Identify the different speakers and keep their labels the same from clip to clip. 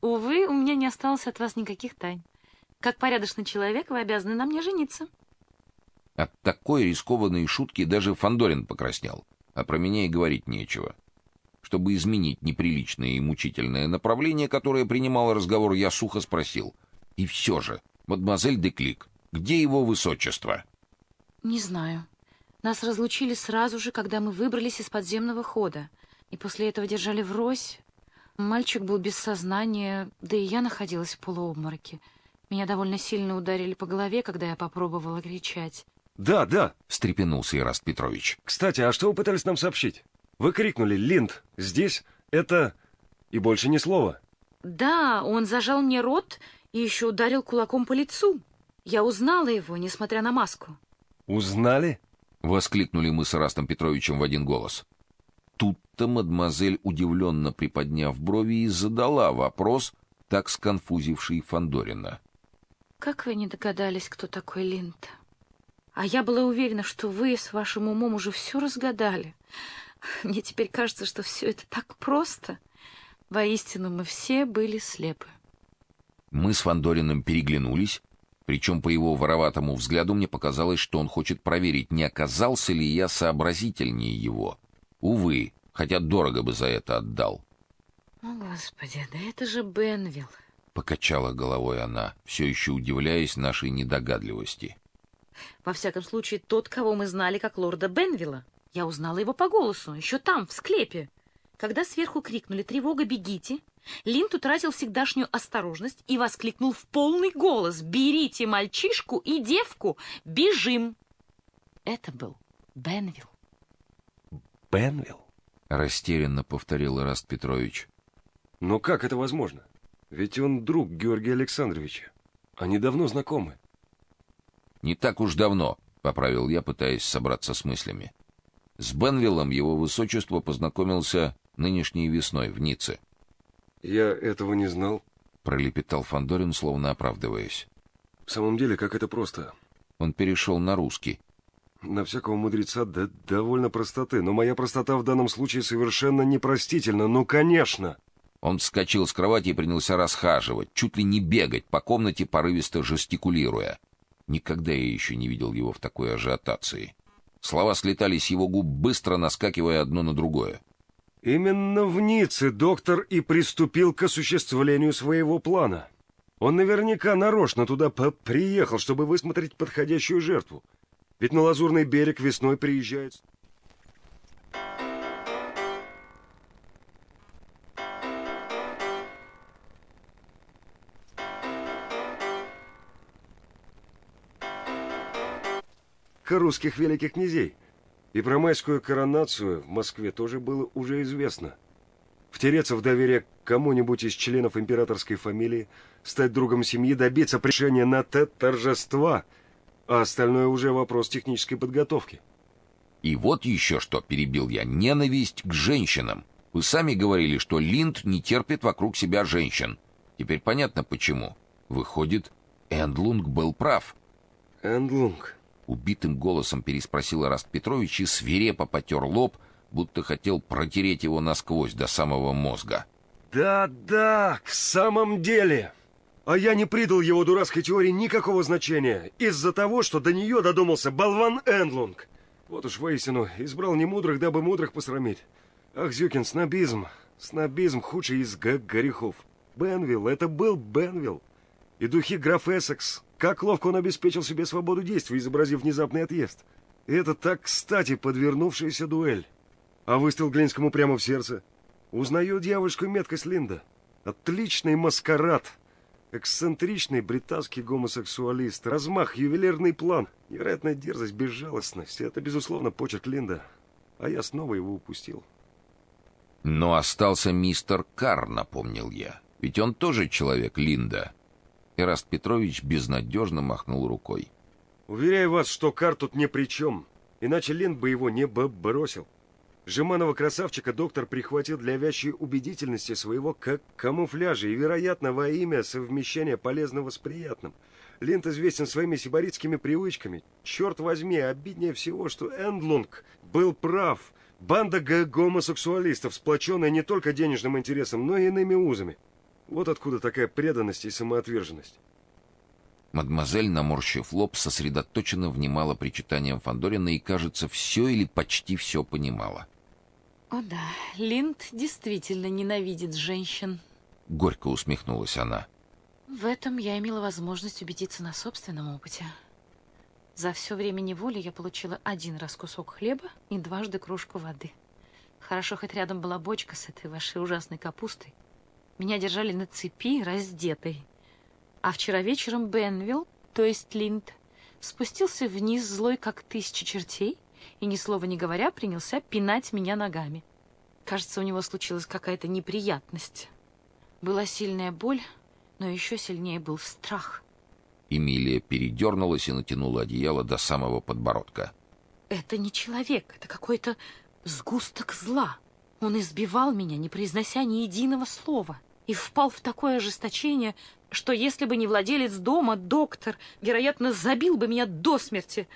Speaker 1: Увы, у меня не осталось от вас никаких тайн. Как порядочный человек, вы обязаны на мне жениться.
Speaker 2: От такой рискованной шутки даже Фандорин покраснел, а про меня и говорить нечего. Чтобы изменить неприличное и мучительное направление, которое принимал разговор, я сухо спросил: "И все же, мадемуазель Деклик, где его высочество?"
Speaker 1: Не знаю. Нас разлучили сразу же, когда мы выбрались из подземного хода, и после этого держали врозь. Мальчик был без сознания, да и я находилась в полуобмороке. Меня довольно сильно ударили по голове, когда я попробовала кричать.
Speaker 3: Да, да,
Speaker 2: встрепенулся Ираст Петрович.
Speaker 3: Кстати, а что вы пытались нам сообщить? Вы крикнули «Линд! Здесь! Это...» и больше ни слова.
Speaker 1: Да, он зажал мне рот и еще ударил кулаком по лицу. Я узнала его, несмотря на маску.
Speaker 3: Узнали?
Speaker 2: Воскликнули мы с Растом Петровичем в один голос. Тут-то мадемуазель, удивленно приподняв брови, и задала вопрос, так сконфузивший Фандорина.
Speaker 1: Как вы не догадались, кто такой Линд? А я была уверена, что вы с вашим умом уже все разгадали. Мне теперь кажется, что все это так просто. Воистину, мы все были слепы.
Speaker 2: Мы с Фандориным переглянулись, причем по его вороватому взгляду мне показалось, что он хочет проверить, не оказался ли я сообразительнее его. Увы, хотя дорого бы за это отдал.
Speaker 1: О, господи, да это же Бенвилл.
Speaker 2: Покачала головой она, все еще удивляясь нашей недогадливости.
Speaker 1: Во всяком случае, тот, кого мы знали как лорда Бенвилла. Я узнала его по голосу, еще там, в склепе. Когда сверху крикнули «Тревога, бегите!», Линд утратил всегдашнюю осторожность и воскликнул в полный голос «Берите мальчишку и девку! Бежим!» Это был Бенвилл.
Speaker 3: Бенвилл?
Speaker 2: Растерянно повторил Раст Петрович.
Speaker 3: Но как это возможно? Ведь он друг Георгия Александровича. Они давно знакомы.
Speaker 2: Не так уж давно, поправил я, пытаясь собраться с мыслями. С Бенвиллом его высочество познакомился нынешней весной в Ницце.
Speaker 3: Я этого не знал,
Speaker 2: пролепетал Фандорин, словно оправдываясь.
Speaker 3: В самом деле, как это просто.
Speaker 2: Он перешел на русский.
Speaker 3: На всякого мудреца да довольно простоты, но моя простота в данном случае совершенно непростительна. Ну, конечно.
Speaker 2: Он вскочил с кровати и принялся расхаживать, чуть ли не бегать по комнате, порывисто жестикулируя. Никогда я еще не видел его в такой ажиотации. Слова слетали с его губ, быстро наскакивая одно на другое.
Speaker 3: Именно в Ницце доктор и приступил к осуществлению своего плана. Он наверняка нарочно туда приехал, чтобы высмотреть подходящую жертву. Ведь на Лазурный берег весной приезжают русских великих князей. И про майскую коронацию в Москве тоже было уже известно. Втереться в доверие кому-нибудь из членов императорской фамилии, стать другом семьи, добиться пришения на т торжества, а остальное уже вопрос технической подготовки.
Speaker 2: И вот еще что, перебил я, ненависть к женщинам. Вы сами говорили, что Линд не терпит вокруг себя женщин. Теперь понятно почему. Выходит, Эндлунг был прав.
Speaker 3: Эндлунг
Speaker 2: убитым голосом переспросил Раст Петрович и свирепо потер лоб, будто хотел протереть его насквозь до самого мозга.
Speaker 3: Да-да, в самом деле. А я не придал его дурацкой теории никакого значения из-за того, что до нее додумался болван Эндлунг. Вот уж воистину избрал не мудрых, дабы мудрых посрамить. Ах, Зюкин, снобизм, снобизм худший из грехов. Бенвилл, это был Бенвилл. И духи граф Эссекс, как ловко он обеспечил себе свободу действий, изобразив внезапный отъезд. И это так кстати подвернувшаяся дуэль. А выстрел Глинскому прямо в сердце. Узнаю дьявольскую меткость Линда. Отличный маскарад. Эксцентричный британский гомосексуалист. Размах, ювелирный план. Невероятная дерзость, безжалостность. Это, безусловно, почерк Линда. А я снова его упустил.
Speaker 2: Но остался мистер Кар, напомнил я. Ведь он тоже человек Линда. Эраст Петрович безнадежно махнул рукой.
Speaker 3: Уверяю вас, что Кар тут ни при чем. Иначе Лен бы его не бросил. Жеманова красавчика доктор прихватил для вящей убедительности своего как камуфляжа и, вероятно, во имя совмещения полезного с приятным. Линд известен своими сибаритскими привычками. Черт возьми, обиднее всего, что Эндлунг был прав. Банда гомосексуалистов, сплоченная не только денежным интересом, но и иными узами. Вот откуда такая преданность и самоотверженность.
Speaker 2: Мадемуазель, наморщив лоб, сосредоточенно внимала причитаниям Фандорина и, кажется, все или почти все понимала.
Speaker 1: О да, Линд действительно ненавидит женщин.
Speaker 2: Горько усмехнулась она.
Speaker 1: В этом я имела возможность убедиться на собственном опыте. За все время неволи я получила один раз кусок хлеба и дважды кружку воды. Хорошо, хоть рядом была бочка с этой вашей ужасной капустой. Меня держали на цепи, раздетой. А вчера вечером Бенвилл, то есть Линд, спустился вниз злой, как тысяча чертей, и, ни слова не говоря, принялся пинать меня ногами. Кажется, у него случилась какая-то неприятность. Была сильная боль, но еще сильнее был страх.
Speaker 2: Эмилия передернулась и натянула одеяло до самого подбородка.
Speaker 1: Это не человек, это какой-то сгусток зла. Он избивал меня, не произнося ни единого слова, и впал в такое ожесточение, что если бы не владелец дома, доктор, вероятно, забил бы меня до смерти.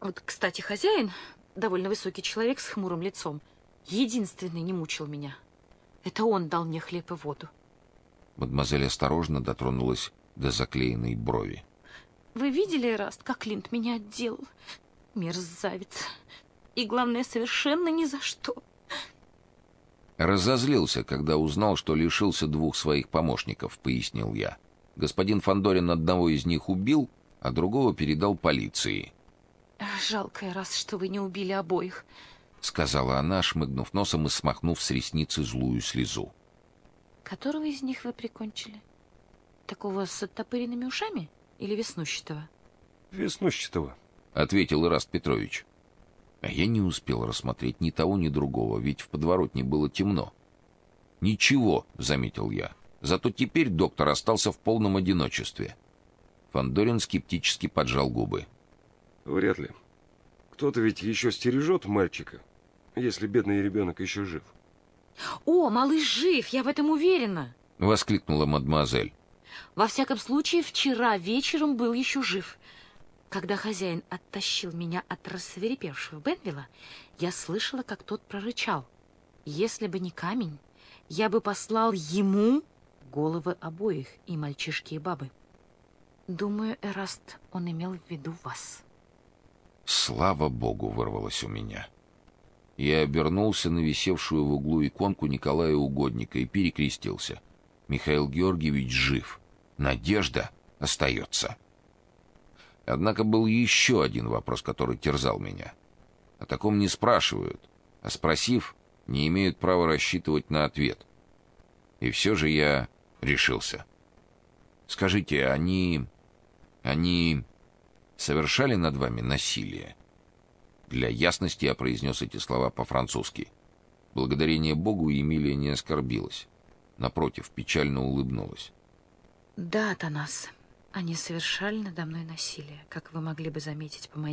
Speaker 1: Вот, кстати, хозяин, довольно высокий человек с хмурым лицом, единственный не мучил меня. Это он дал мне хлеб и воду.
Speaker 2: Мадемуазель осторожно дотронулась до заклеенной брови.
Speaker 1: Вы видели, Раст, как Линд меня отделал? Мерзавец. И главное, совершенно ни за что.
Speaker 2: Разозлился, когда узнал, что лишился двух своих помощников, пояснил я. Господин Фандорин одного из них убил, а другого передал полиции.
Speaker 1: Жалко, раз, что вы не убили обоих,
Speaker 2: сказала она, шмыгнув носом и смахнув с ресницы злую слезу.
Speaker 1: Которого из них вы прикончили? Такого с оттопыренными ушами или веснущатого?
Speaker 3: Веснущатого,
Speaker 2: ответил Ираст Петрович. А я не успел рассмотреть ни того, ни другого, ведь в подворотне было темно. Ничего, заметил я. Зато теперь доктор остался в полном одиночестве. Фандорин скептически поджал губы.
Speaker 3: Вряд ли. Кто-то ведь еще стережет мальчика, если бедный ребенок еще жив.
Speaker 1: О, малыш жив, я в этом уверена,
Speaker 2: воскликнула мадемуазель.
Speaker 1: Во всяком случае, вчера вечером был еще жив. Когда хозяин оттащил меня от рассверепевшего Бенвилла, я слышала, как тот прорычал: "Если бы не камень, я бы послал ему головы обоих, и мальчишки, и бабы. Думаю, Эраст, он имел в виду вас.
Speaker 2: Слава богу, вырвалось у меня. Я обернулся на висевшую в углу иконку Николая Угодника и перекрестился. Михаил Георгиевич жив. Надежда остается. Однако был еще один вопрос, который терзал меня. О таком не спрашивают, а спросив, не имеют права рассчитывать на ответ. И все же я решился. Скажите, они они совершали над вами насилие? Для ясности я произнес эти слова по-французски. Благодарение Богу Эмилия не оскорбилась. Напротив, печально улыбнулась.
Speaker 1: Да, Танас, они совершали надо мной насилие, как вы могли бы заметить по моей